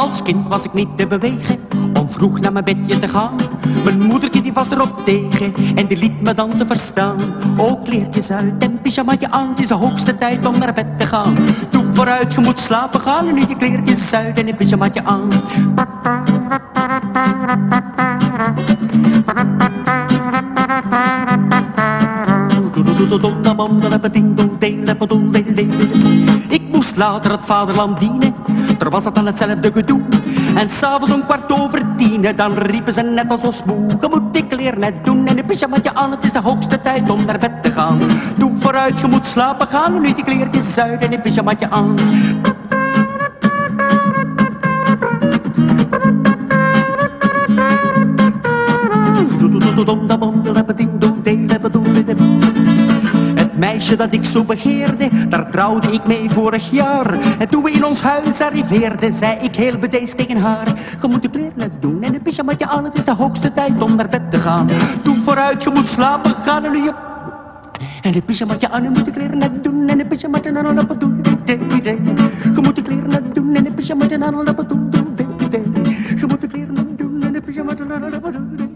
Als kind was ik niet te bewegen om vroeg naar mijn bedje te gaan. Mijn moedertje die was erop tegen en die liet me dan te verstaan. Ook kleertjes uit en pyjamaatje aan, het is de hoogste tijd om naar bed te gaan. Doe vooruit, je moet slapen gaan en nu je kleertjes uit en een pyjamaatje aan. Ik moest later het vaderland dienen, er was het dan hetzelfde gedoe. En s'avonds om kwart over tien, dan riepen ze net als ons moe. Moet dik leer net doen en een pyjamaatje aan, het is de hoogste tijd om naar bed te gaan. Doe vooruit, je moet slapen gaan, nu die kleertjes uit en een pyjamaatje aan. Meisje dat ik zo begeerde, daar trouwde ik mee vorig jaar. En toen we in ons huis arriveerden, zei ik heel bedeesd tegen haar. Je moet de kleren doen en een pyjamaatje aan, het is de hoogste tijd om naar bed te gaan. Doe vooruit, je moet slapen gaan en nu je... En een pyjamaatje aan, je moet de kleren net doen en een pyjamaatje aan, op doen. Je moet de kleren net doen en een pyjamaatje aan, en op doen. Je moet de kleren net doen en een pyjamaatje aan, op doen.